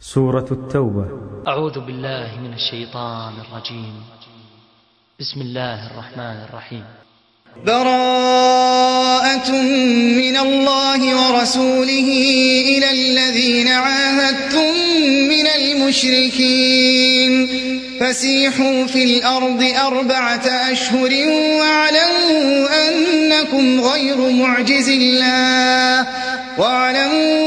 سورة التوبة. أعوذ بالله من الشيطان الرجيم. بسم الله الرحمن الرحيم. براءة من الله ورسوله إلى الذين عاهدتم من المشركين. فسيحوا في الأرض أربعة أشهر واعلموا أنكم غير معجز الله. واعلموا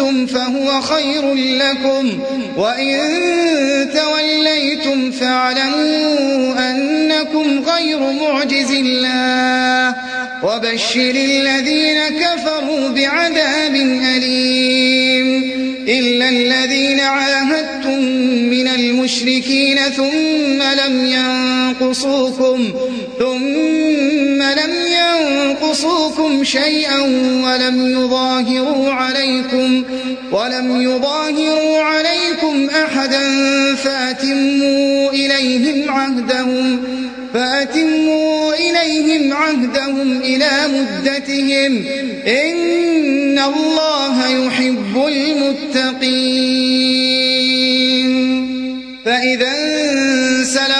تبتم فهو خير لكم. وإن توليتم فاعلموا أنكم غير معجز الله. وبشر الذين كفروا بعذاب أليم. إلا الذين عاهدتم من المشركين ثم لم ينقصوكم. ثم لم ينقصوكم شيئا ولم يظاهروا عليكم ولم يظاهروا عليكم أحدا فأتموا إليهم عهدهم فأتموا إليهم عهدهم إلى مدتهم إن الله يحب المتقين فإذا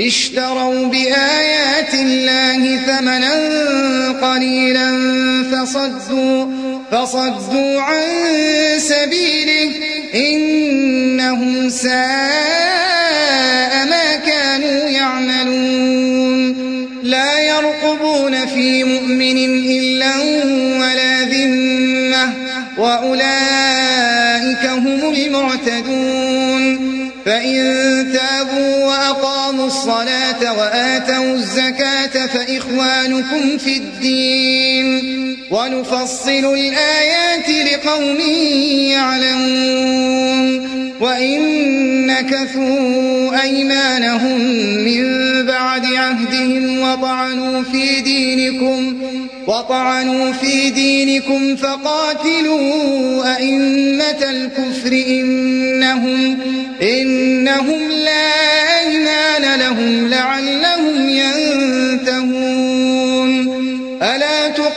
اشتروا بآيات الله ثمنا قليلا فصدوا فصدوا عن سبيله. إنهم ساء ما كانوا يعملون. لا يرقبون في مؤمن إلا ولا ذمة. وأولئك وأقاموا الصلاة وآتوا الزكاة فإخوانكم في الدين ونفصل الآيات لقوم يعلمون وإن نكثوا أيمانهم من بعد عهدهم وطعنوا في دينكم وطعنوا في دينكم فقاتلوا أئمة الكفر إنهم إنهم لا أيمان لهم لعلهم ينتهون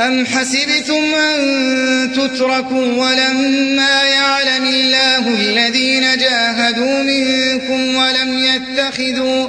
أم حسبتم أن تتركوا ولما يعلم الله الذين جاهدوا منكم ولم يتخذوا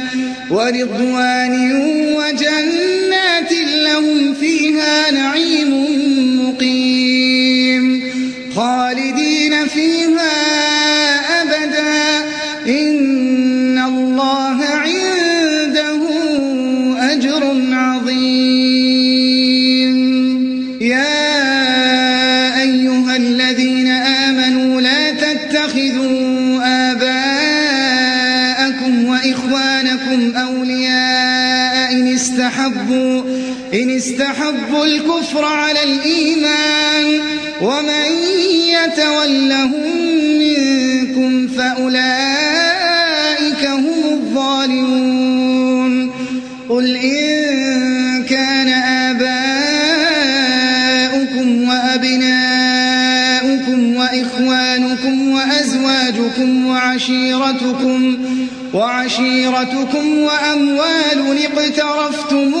ورضوان وجنات لهم فيها نعيم مقيم خالدين فيها استحبوا إن استحبوا الكفر على الإيمان ومن يتولهم منكم فأولئك هم الظالمون. قل إن كان آباؤكم وأبناؤكم وإخوانكم وأزواجكم وعشيرتكم وعشيرتكم وأموال اقترفتموها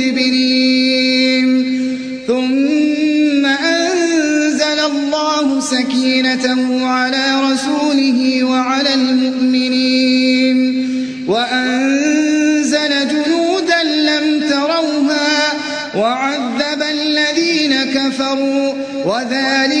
وذلك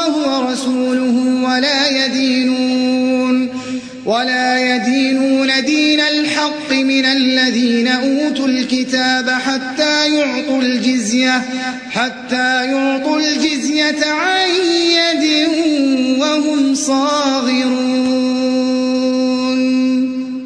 ورسوله ولا يدينون ولا يدينون دين الحق من الذين أوتوا الكتاب حتى يعطوا الجزية حتى يعطوا الجزية عن يد وهم صاغرون.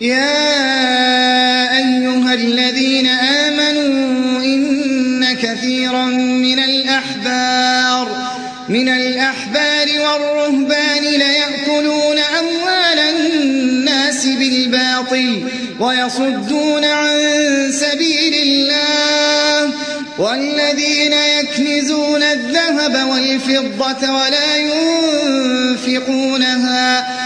يا أيها الذين آمنوا إن كثيرا من الأحبار من الأحبار والرهبان ليأكلون أموال الناس بالباطل ويصدون عن سبيل الله والذين يكنزون الذهب والفضة ولا ينفقونها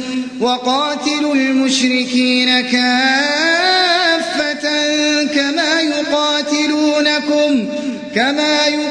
وقاتلوا المشركين كافة كما يقاتلونكم كما يقاتلونكم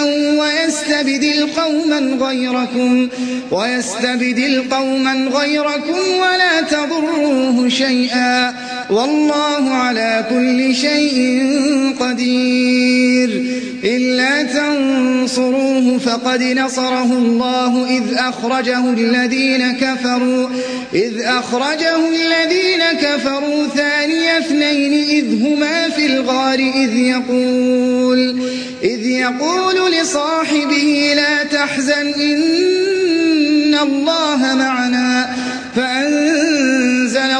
قوما غيركم ويستبدل قوما غيركم ولا تضروه شيئا والله على كل شيء قدير. إلا تنصروه فقد نصره الله إذ أخرجه الذين كفروا إذ أخرجه الذين كفروا ثاني اثنين إذ هما في الغار إذ يقول إذ يقول لصاحبه لا تحزن إن الله معنا فأنزل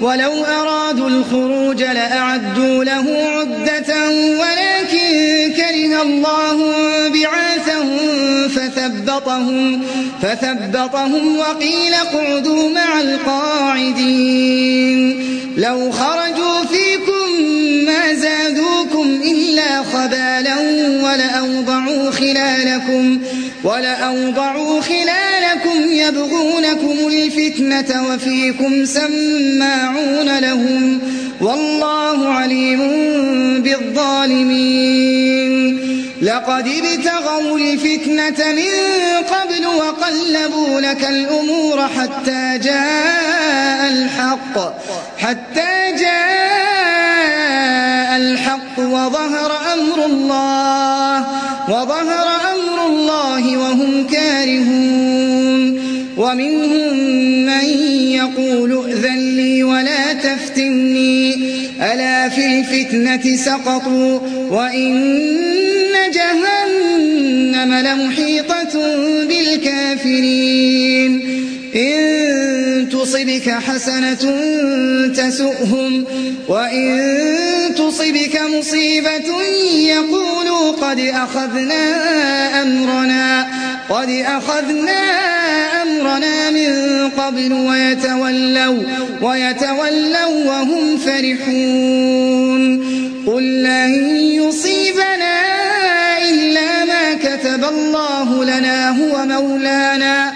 ولو أرادوا الخروج لأعدوا له عدة ولكن كره الله بعاثهم فثبطهم, فثبطهم وقيل اقعدوا مع القاعدين لو خرجوا فيكم ما زادوكم إلا خبالا ولأوضعوا خلالكم ولأوضعوا خلالكم يبغونكم الفتنة وفيكم سماعون لهم والله عليم بالظالمين لقد ابتغوا الفتنة من قبل وقلبوا لك الأمور حتى جاء الحق حتى وظهر أمر الله وظهر أمر الله وهم كارهون. ومنهم من يقول ائذن لي ولا تفتني ألا في الفتنة سقطوا وإن جهنم لمحيطة بالكافرين. إن تصبك حسنة تسؤهم وإن تصبك مصيبة يقولوا قد أخذنا أمرنا قد أخذنا أمرنا من قبل ويتولوا ويتولوا وهم فرحون. قل لن يصيبنا إلا ما كتب الله لنا هو مولانا.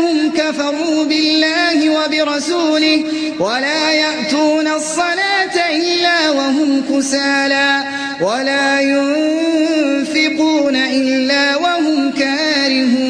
أنهم كفروا بالله وبرسوله ولا يأتون الصلاة إلا وهم كسالى ولا ينفقون إلا وهم كارهون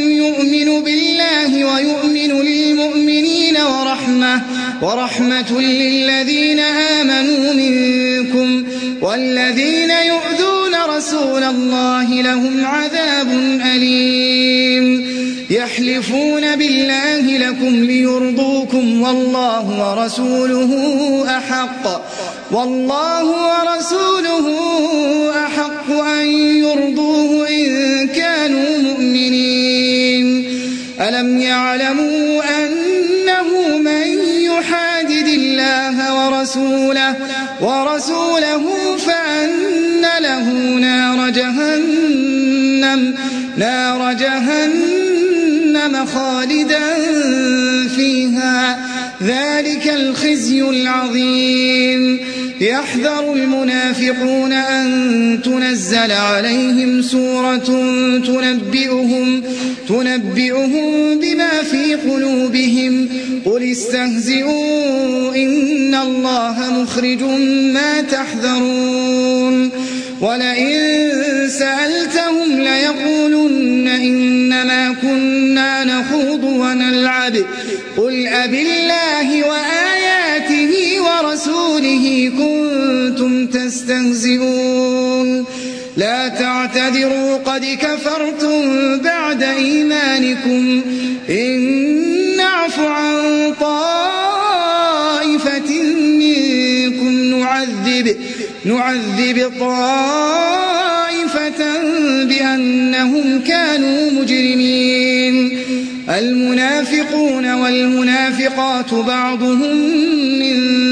يؤمن بالله ويؤمن للمؤمنين ورحمة ورحمة للذين آمنوا منكم والذين يؤذون رسول الله لهم عذاب أليم. يحلفون بالله لكم ليرضوكم والله ورسوله أحق والله ورسوله أحق أن يرضوه إن كانوا ألم يعلموا أنه من يحادد الله ورسوله ورسوله فأن له نار جهنم نار جهنم خالدا فيها. ذلك الخزي العظيم. يحذر المنافقون أن تنزل عليهم سورة تنبئهم تنبئهم بما في قلوبهم. قل استهزئوا إن الله مخرج ما تحذرون. ولئن سألتهم ليقولن إنما كنا نخوض ونلعب. قل أب الله وآياته ورسوله كنتم تستهزئون. لا تعتذروا قد كفرتم بعد إيمانكم. إن نعف عن طائفة منكم نعذب نعذب طائفة بأنهم كانوا مجرمين. المنافقون والمنافقات بعضهم من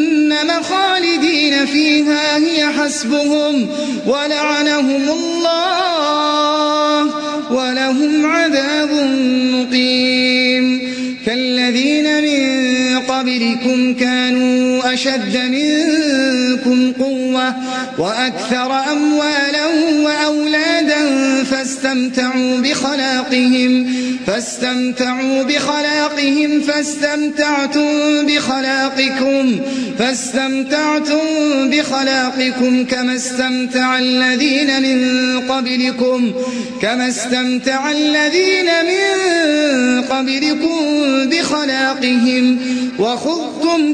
خالدين فيها هي حسبهم. ولعنهم الله ولهم عذاب مقيم. كالذين من قبلكم كانوا أشد منكم قوة وأكثر أموالا وأولادا فاستمتعوا بخلاقهم فاستمتعوا بخلاقهم فاستمتعتم بخلاقكم فاستمتعتم بخلاقكم كما استمتع الذين من قبلكم كما استمتع الذين من قبلكم بخلاقهم. وخذتم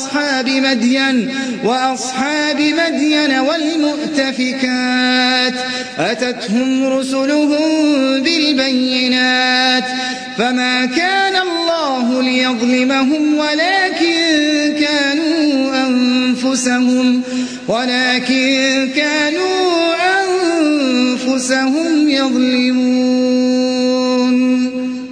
وأصحاب مدين وأصحاب مدين والمؤتفكات أتتهم رسلهم بالبينات فما كان الله ليظلمهم ولكن كانوا أنفسهم ولكن كانوا أنفسهم يظلمون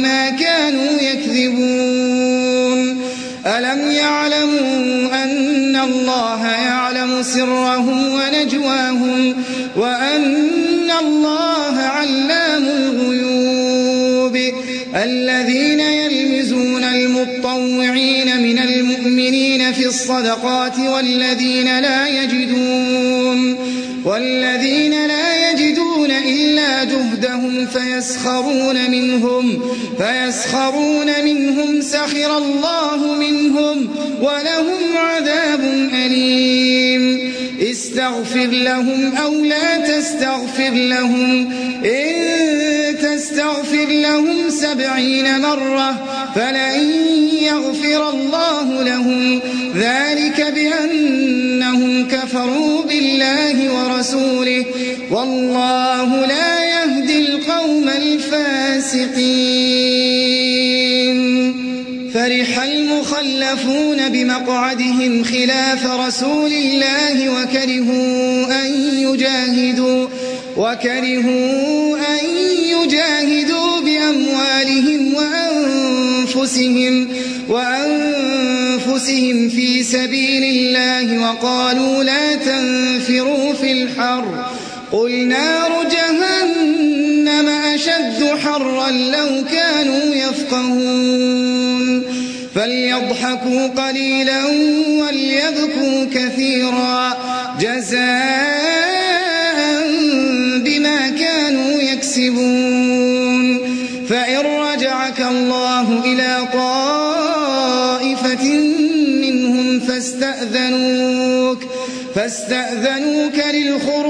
وبما كانوا يكذبون. ألم يعلموا أن الله يعلم سرهم ونجواهم وأن الله علام الغيوب؟ الذين يلمزون المطوعين من المؤمنين في الصدقات والذين لا يجدون والذين لا يجدون جهدهم فيسخرون منهم فيسخرون منهم سخر الله منهم ولهم عذاب أليم. استغفر لهم أو لا تستغفر لهم إن تستغفر لهم سبعين مرة فلن يغفر الله لهم. ذلك بأنهم كفروا بالله ورسوله والله لا يهدي القوم الفاسقين. فرح المخلفون بمقعدهم خلاف رسول الله وكرهوا أن يجاهدوا وكرهوا أن يجاهدوا بأموالهم وأنفسهم وأنفسهم في سبيل الله وقالوا لا تنفروا في الحر. قل نار جهنم أشد حرا لو كانوا يفقهون فليضحكوا قليلا وليبكوا كثيرا جزاء بما كانوا يكسبون فإن رجعك الله إلى طائفة منهم فاستأذنوك فاستأذنوك للخروج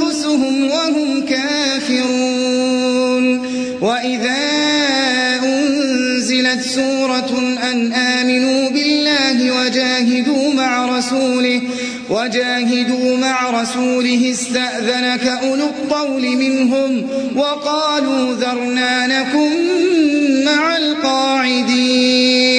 أنزلت سورة أن آمنوا بالله وجاهدوا مع رسوله وجاهدوا مع رسوله استأذنك أولو الطول منهم وقالوا ذرنا نكن مع القاعدين.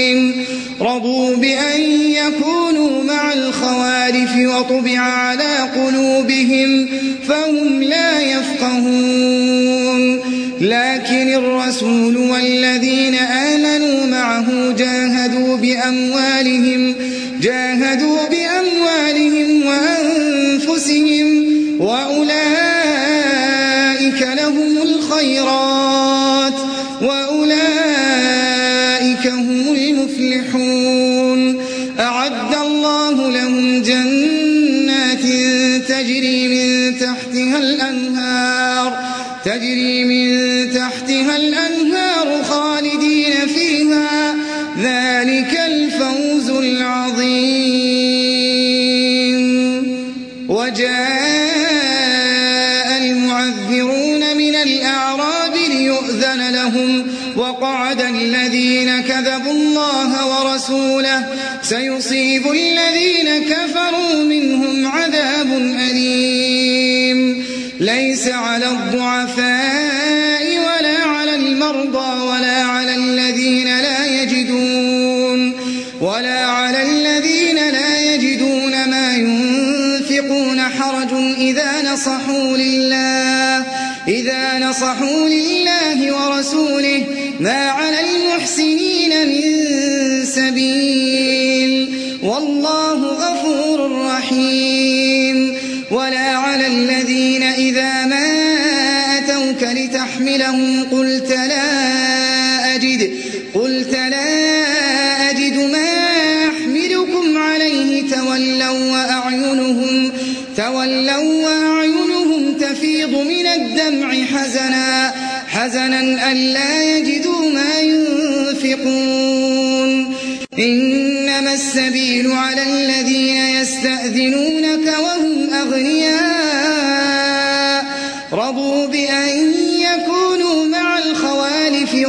رضوا بأن يكونوا مع الخوالف وطبع على قلوبهم فهم لا يفقهون. لكن الرسول والذين آمنوا بأموالهم جاهدوا بأموالهم وأنفسهم وأولئك لهم الخيرات وأولئك هم المفلحون. أعد الله لهم جنات تجري من تحتها الأنهار تجري من ليس على الضعفاء ولا على المرضى ولا على الذين لا يجدون ولا على الذين لا يجدون ما ينفقون حرج إذا نصحوا لله إذا نصحوا لله ورسوله ما لتحملهم قلت لا أجد قلت لا أجد ما أحملكم عليه تولوا وأعينهم تولوا وأعينهم تفيض من الدمع حزنا حزنا ألا يجدوا ما ينفقون. إنما السبيل على الذين يستأذنونك وهم أغنياء رضوا بأن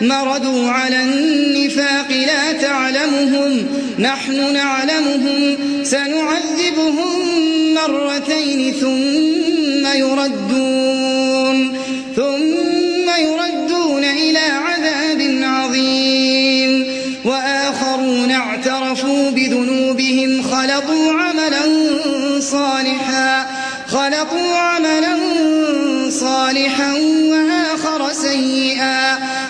مردوا على النفاق لا تعلمهم نحن نعلمهم سنعذبهم مرتين ثم يردون ثم يردون إلى عذاب عظيم وآخرون اعترفوا بذنوبهم خلطوا عملا صالحا خلقوا عملا صالحا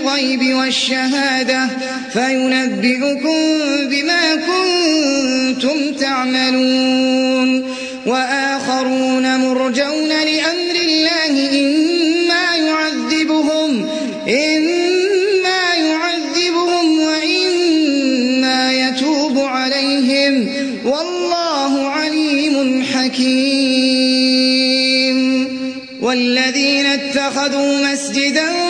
الغيب والشهادة فينبئكم بما كنتم تعملون. وآخرون مرجون لأمر الله إما يعذبهم إما يعذبهم والذين اتخذوا مسجدا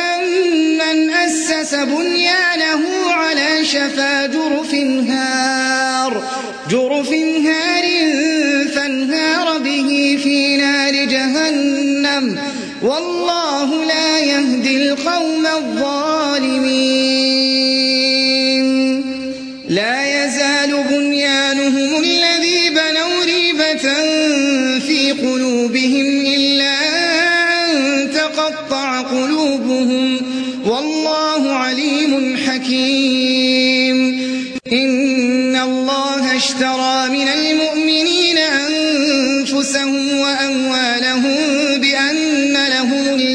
أسس بنيانه على شفا جرف هار. جرف هار فانهار به في نار جهنم. والله لا يهدي القوم الظالمين.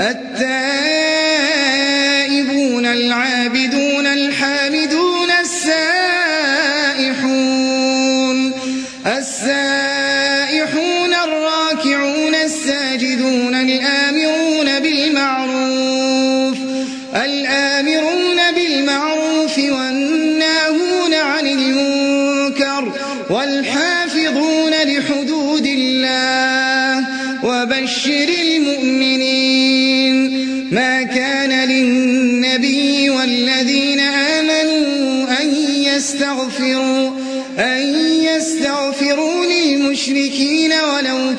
التائبون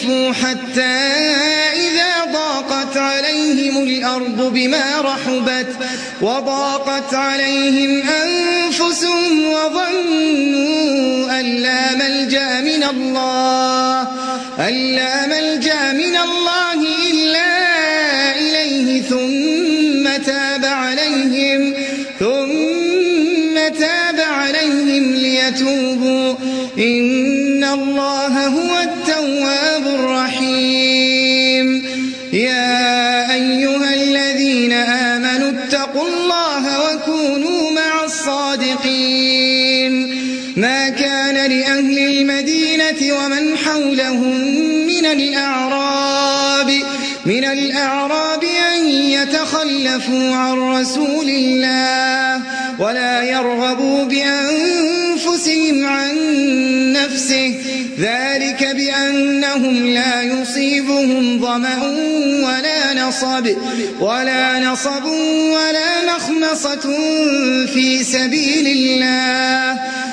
خلفوا حتى إذا ضاقت عليهم الأرض بما رحبت وضاقت عليهم أنفسهم وظنوا أن لا ملجأ من الله أن لا ملجأ من الله. حولهم من الأعراب من الأعراب أن يتخلفوا عن رسول الله ولا يرغبوا بأنفسهم عن نفسه. ذلك بأنهم لا يصيبهم ظمأ ولا نصب ولا نصب ولا مخمصة في سبيل الله.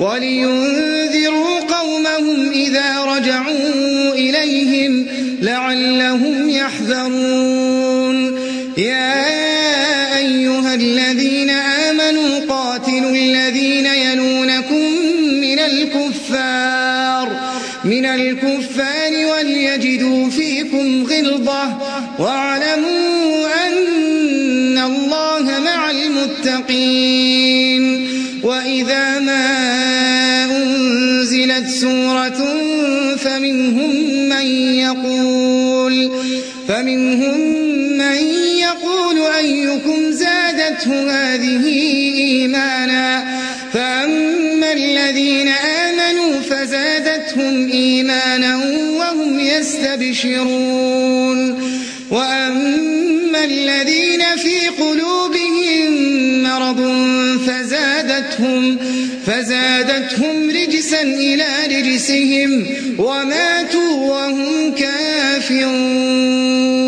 ولينذروا زادته هذه إيمانا. فأما الذين آمنوا فزادتهم إيمانا وهم يستبشرون. وأما الذين في قلوبهم مرض فزادتهم فزادتهم رجسا إلى رجسهم. وماتوا وهم كافرون.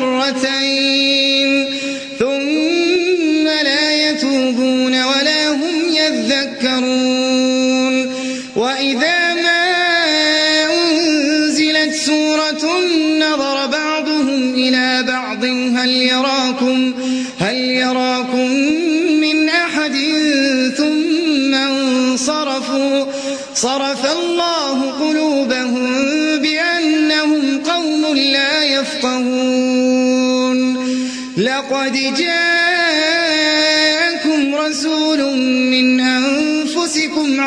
مرتين